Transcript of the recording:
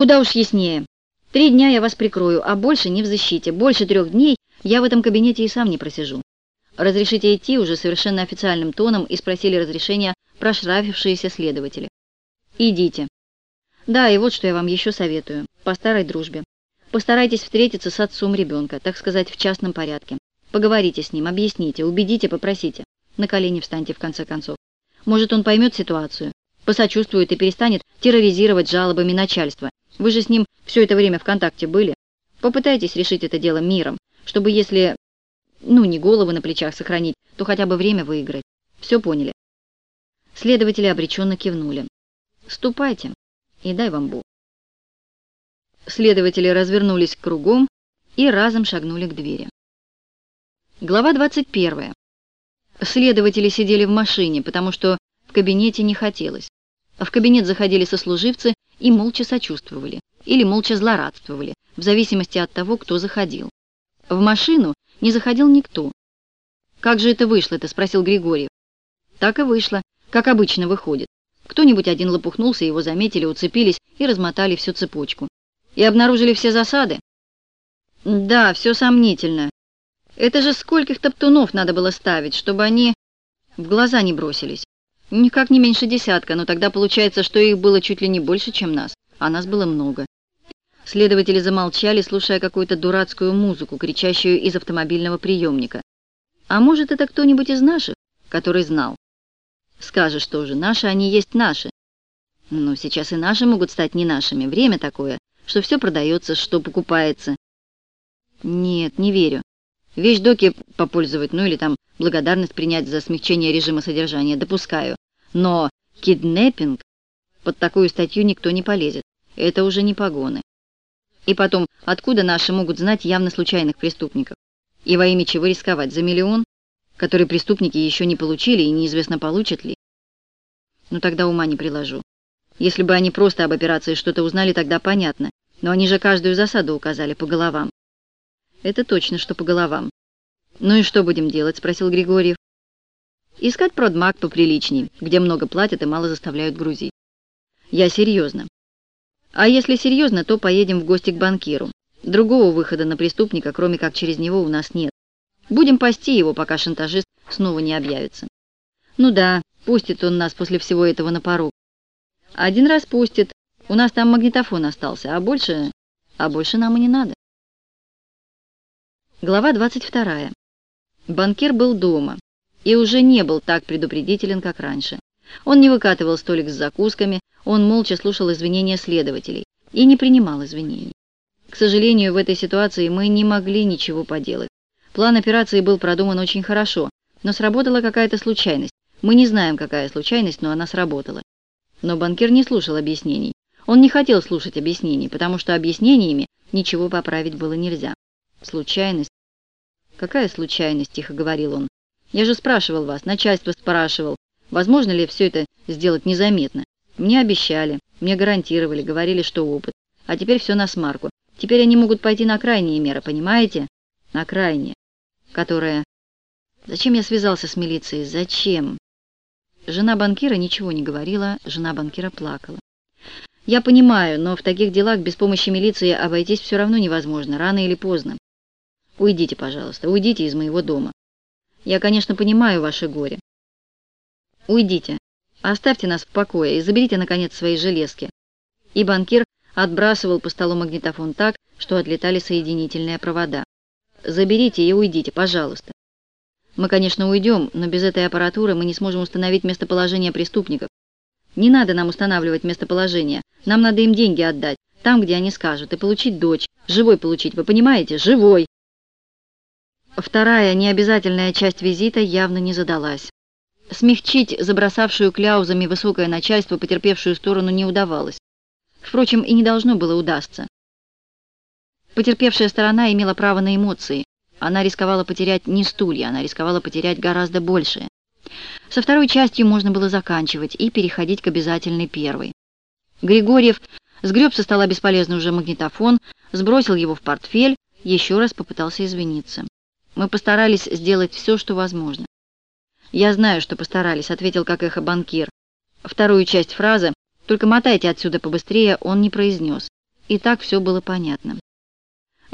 Куда уж яснее. Три дня я вас прикрою, а больше не в защите. Больше трех дней я в этом кабинете и сам не просижу. Разрешите идти уже совершенно официальным тоном и спросили разрешения прошрафившиеся следователи. Идите. Да, и вот что я вам еще советую. По старой дружбе. Постарайтесь встретиться с отцом ребенка, так сказать, в частном порядке. Поговорите с ним, объясните, убедите, попросите. На колени встаньте, в конце концов. Может, он поймет ситуацию, посочувствует и перестанет терроризировать жалобами начальства. Вы же с ним все это время в контакте были. Попытайтесь решить это дело миром, чтобы если, ну, не головы на плечах сохранить, то хотя бы время выиграть. Все поняли? Следователи обреченно кивнули. Ступайте, и дай вам Бог. Следователи развернулись кругом и разом шагнули к двери. Глава 21. Следователи сидели в машине, потому что в кабинете не хотелось. А в кабинет заходили сослуживцы и молча сочувствовали, или молча злорадствовали, в зависимости от того, кто заходил. В машину не заходил никто. «Как же это вышло-то?» — спросил Григорьев. «Так и вышло, как обычно выходит. Кто-нибудь один лопухнулся, его заметили, уцепились и размотали всю цепочку. И обнаружили все засады?» «Да, все сомнительно. Это же скольких топтунов надо было ставить, чтобы они в глаза не бросились. Никак не меньше десятка, но тогда получается, что их было чуть ли не больше, чем нас, а нас было много. Следователи замолчали, слушая какую-то дурацкую музыку, кричащую из автомобильного приемника. А может, это кто-нибудь из наших, который знал? Скажешь тоже, наши они есть наши. Но сейчас и наши могут стать не нашими. Время такое, что все продается, что покупается. Нет, не верю. Вещдоки попользовать, ну или там благодарность принять за смягчение режима содержания, допускаю. Но киднеппинг под такую статью никто не полезет. Это уже не погоны. И потом, откуда наши могут знать явно случайных преступников? И во имя чего рисковать? За миллион? Который преступники еще не получили и неизвестно получат ли? Ну тогда ума не приложу. Если бы они просто об операции что-то узнали, тогда понятно. Но они же каждую засаду указали по головам. Это точно, что по головам. Ну и что будем делать? Спросил Григорьев. Искать продмаг поприличней, где много платят и мало заставляют грузить. Я серьезно. А если серьезно, то поедем в гости к банкиру. Другого выхода на преступника, кроме как через него, у нас нет. Будем пасти его, пока шантажист снова не объявится. Ну да, пустит он нас после всего этого на порог. Один раз пустит. У нас там магнитофон остался, а больше... А больше нам и не надо. Глава 22. Банкир был дома и уже не был так предупредителен, как раньше. Он не выкатывал столик с закусками, он молча слушал извинения следователей и не принимал извинений. К сожалению, в этой ситуации мы не могли ничего поделать. План операции был продуман очень хорошо, но сработала какая-то случайность. Мы не знаем, какая случайность, но она сработала. Но банкир не слушал объяснений. Он не хотел слушать объяснений, потому что объяснениями ничего поправить было нельзя. Случайность? Какая случайность, тихо говорил он. Я же спрашивал вас, начальство спрашивал, возможно ли все это сделать незаметно. Мне обещали, мне гарантировали, говорили, что опыт. А теперь все на смарку. Теперь они могут пойти на крайние меры, понимаете? На крайние. Которая... Зачем я связался с милицией? Зачем? Жена банкира ничего не говорила, жена банкира плакала. Я понимаю, но в таких делах без помощи милиции обойтись все равно невозможно, рано или поздно. Уйдите, пожалуйста, уйдите из моего дома. Я, конечно, понимаю ваше горе. Уйдите, оставьте нас в покое и заберите, наконец, свои железки. И банкир отбрасывал по столу магнитофон так, что отлетали соединительные провода. Заберите и уйдите, пожалуйста. Мы, конечно, уйдем, но без этой аппаратуры мы не сможем установить местоположение преступников. Не надо нам устанавливать местоположение. Нам надо им деньги отдать, там, где они скажут, и получить дочь. Живой получить, вы понимаете? Живой! Вторая, необязательная часть визита явно не задалась. Смягчить забросавшую кляузами высокое начальство потерпевшую сторону не удавалось. Впрочем, и не должно было удастся. Потерпевшая сторона имела право на эмоции. Она рисковала потерять не стулья, она рисковала потерять гораздо большее. Со второй частью можно было заканчивать и переходить к обязательной первой. Григорьев сгреб со стола бесполезный уже магнитофон, сбросил его в портфель, еще раз попытался извиниться. Мы постарались сделать все, что возможно. «Я знаю, что постарались», — ответил как эхо банкир. Вторую часть фразы «Только мотайте отсюда побыстрее» он не произнес. и так все было понятно.